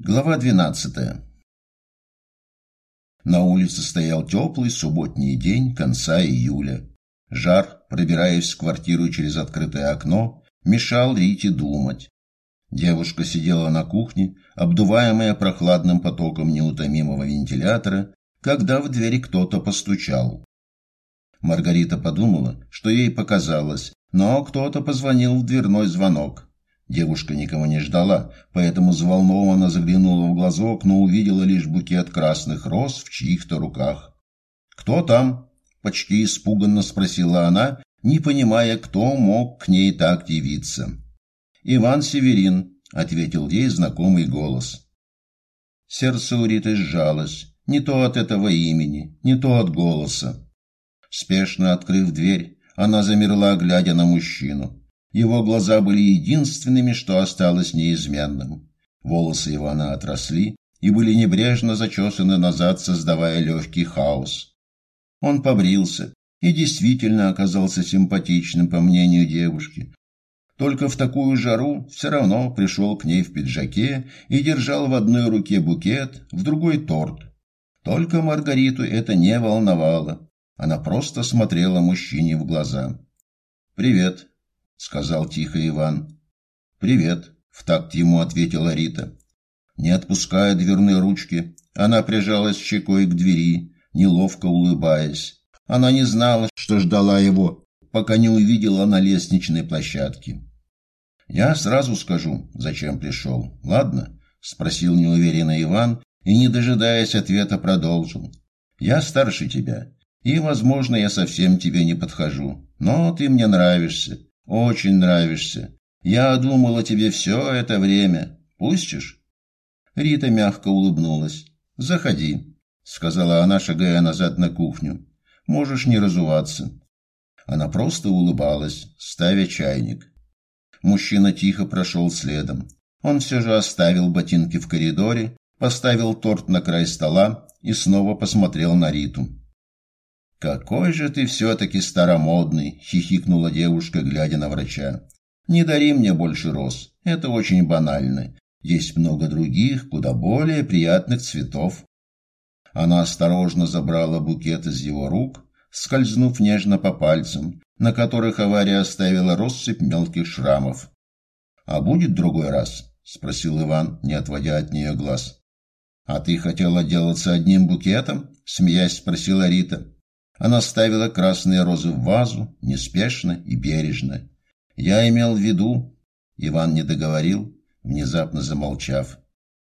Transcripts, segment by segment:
Глава 12. На улице стоял теплый субботний день конца июля. Жар, пробираясь в квартиру через открытое окно, мешал Рите думать. Девушка сидела на кухне, обдуваемая прохладным потоком неутомимого вентилятора, когда в двери кто-то постучал. Маргарита подумала, что ей показалось, но кто-то позвонил в дверной звонок. Девушка никого не ждала, поэтому взволнованно заглянула в глазок, но увидела лишь букет красных роз в чьих-то руках. «Кто там?» – почти испуганно спросила она, не понимая, кто мог к ней так явиться. «Иван Северин», – ответил ей знакомый голос. Сердце у Риты сжалось, не то от этого имени, не то от голоса. Спешно открыв дверь, она замерла, глядя на мужчину. Его глаза были единственными, что осталось неизменным. Волосы Ивана отросли и были небрежно зачесаны назад, создавая легкий хаос. Он побрился и действительно оказался симпатичным, по мнению девушки. Только в такую жару все равно пришел к ней в пиджаке и держал в одной руке букет, в другой торт. Только Маргариту это не волновало. Она просто смотрела мужчине в глаза. «Привет», — сказал тихо Иван. «Привет», — в такт ему ответила Рита. Не отпуская дверные ручки, она прижалась щекой к двери, неловко улыбаясь. Она не знала, что ждала его, пока не увидела на лестничной площадке. «Я сразу скажу, зачем пришел, ладно?» — спросил неуверенно Иван и, не дожидаясь ответа, продолжил. «Я старше тебя, и, возможно, я совсем тебе не подхожу, но ты мне нравишься, очень нравишься. Я думала тебе все это время. Пустишь?» Рита мягко улыбнулась. «Заходи», — сказала она, шагая назад на кухню. «Можешь не разуваться». Она просто улыбалась, ставя чайник. Мужчина тихо прошел следом. Он все же оставил ботинки в коридоре, поставил торт на край стола и снова посмотрел на Риту. «Какой же ты все-таки старомодный!» — хихикнула девушка, глядя на врача. «Не дари мне больше роз. Это очень банально. Есть много других, куда более приятных цветов». Она осторожно забрала букет из его рук, скользнув нежно по пальцам, на которых авария оставила россыпь мелких шрамов. «А будет другой раз?» — спросил Иван, не отводя от нее глаз. «А ты хотела делаться одним букетом?» — смеясь спросила Рита. Она ставила красные розы в вазу, неспешно и бережно. Я имел в виду... Иван не договорил, внезапно замолчав.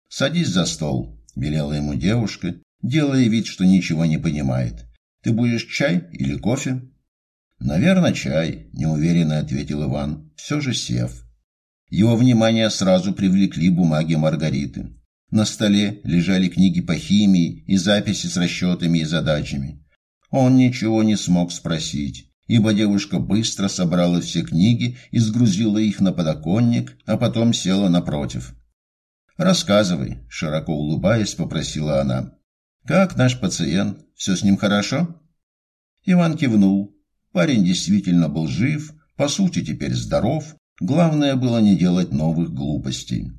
«Садись за стол», — велела ему девушка, делая вид, что ничего не понимает. «Ты будешь чай или кофе?» «Наверное, чай», — неуверенно ответил Иван, все же сев. Его внимание сразу привлекли бумаги Маргариты. На столе лежали книги по химии и записи с расчетами и задачами. Он ничего не смог спросить, ибо девушка быстро собрала все книги и сгрузила их на подоконник, а потом села напротив. «Рассказывай», — широко улыбаясь, попросила она. «Как наш пациент? Все с ним хорошо?» Иван кивнул. Парень действительно был жив, по сути теперь здоров, главное было не делать новых глупостей.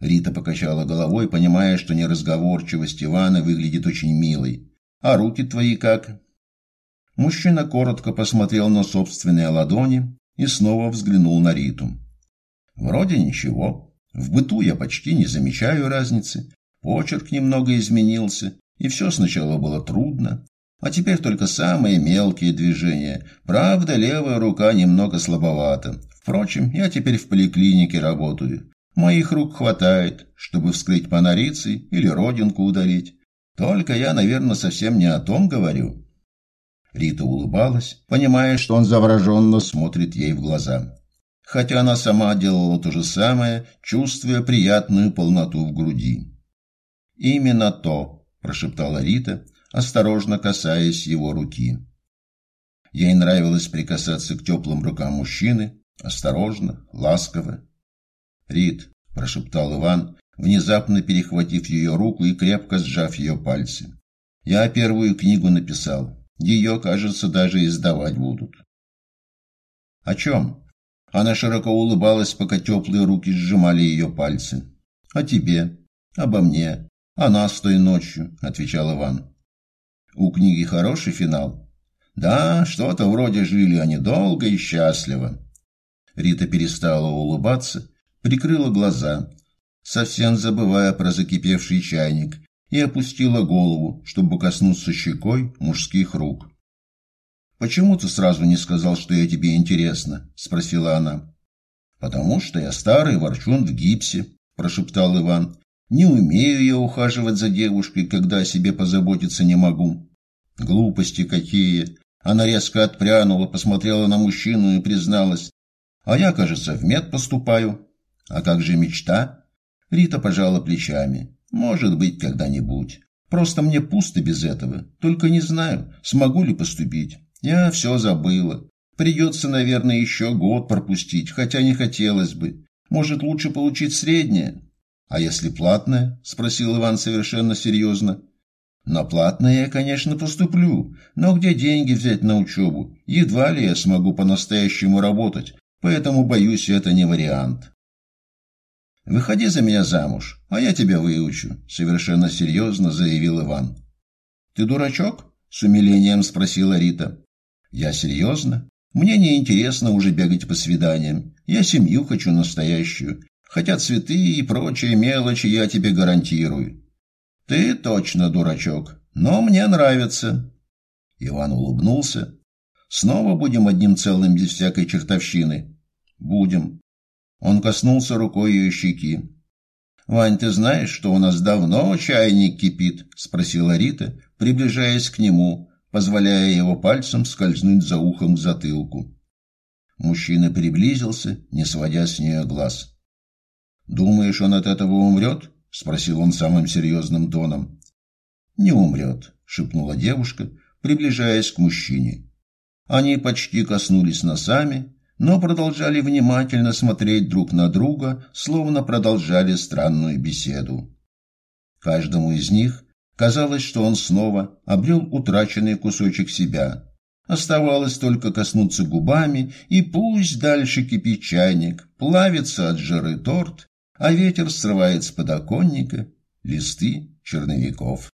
Рита покачала головой, понимая, что неразговорчивость Ивана выглядит очень милой. А руки твои как?» Мужчина коротко посмотрел на собственные ладони и снова взглянул на Риту. «Вроде ничего. В быту я почти не замечаю разницы. Почерк немного изменился, и все сначала было трудно. А теперь только самые мелкие движения. Правда, левая рука немного слабовата. Впрочем, я теперь в поликлинике работаю. Моих рук хватает, чтобы вскрыть панорицы или родинку удалить. Только я, наверное, совсем не о том говорю. Рита улыбалась, понимая, что он завороженно смотрит ей в глаза. Хотя она сама делала то же самое, чувствуя приятную полноту в груди. «Именно то», – прошептала Рита, осторожно касаясь его руки. Ей нравилось прикасаться к теплым рукам мужчины, осторожно, ласково. «Рит», – прошептал Иван, внезапно перехватив ее руку и крепко сжав ее пальцы. «Я первую книгу написал. Ее, кажется, даже издавать будут». «О чем?» Она широко улыбалась, пока теплые руки сжимали ее пальцы. «О тебе. Обо мне. О нас той ночью, отвечал Иван. У книги хороший финал. Да, что-то вроде жили они долго и счастливо. Рита перестала улыбаться, прикрыла глаза, совсем забывая про закипевший чайник, и опустила голову, чтобы коснуться щекой мужских рук. «Почему ты сразу не сказал, что я тебе интересна?» – спросила она. «Потому что я старый ворчун в гипсе», – прошептал Иван. «Не умею я ухаживать за девушкой, когда о себе позаботиться не могу». «Глупости какие!» Она резко отпрянула, посмотрела на мужчину и призналась. «А я, кажется, в мед поступаю». «А как же мечта?» Рита пожала плечами. «Может быть, когда-нибудь. Просто мне пусто без этого. Только не знаю, смогу ли поступить. Я все забыла. Придется, наверное, еще год пропустить, хотя не хотелось бы. Может, лучше получить среднее? А если платное? Спросил Иван совершенно серьезно. На платное я, конечно, поступлю, но где деньги взять на учебу? Едва ли я смогу по-настоящему работать, поэтому, боюсь, это не вариант. Выходи за меня замуж, а я тебя выучу, совершенно серьезно заявил Иван. Ты дурачок? с умилением спросила Рита. Я серьезно? Мне не интересно уже бегать по свиданиям. Я семью хочу настоящую. Хотя цветы и прочие мелочи я тебе гарантирую. Ты точно дурачок, но мне нравится. Иван улыбнулся. Снова будем одним целым без всякой чертовщины. Будем. Он коснулся рукой ее щеки. «Вань, ты знаешь, что у нас давно чайник кипит?» – спросила Рита, приближаясь к нему, позволяя его пальцем скользнуть за ухом к затылку. Мужчина приблизился, не сводя с нее глаз. «Думаешь, он от этого умрет?» — спросил он самым серьезным тоном. «Не умрет», — шепнула девушка, приближаясь к мужчине. Они почти коснулись носами, но продолжали внимательно смотреть друг на друга, словно продолжали странную беседу. Каждому из них Казалось, что он снова обрел утраченный кусочек себя. Оставалось только коснуться губами, и пусть дальше кипит чайник, плавится от жары торт, а ветер срывает с подоконника листы черновиков.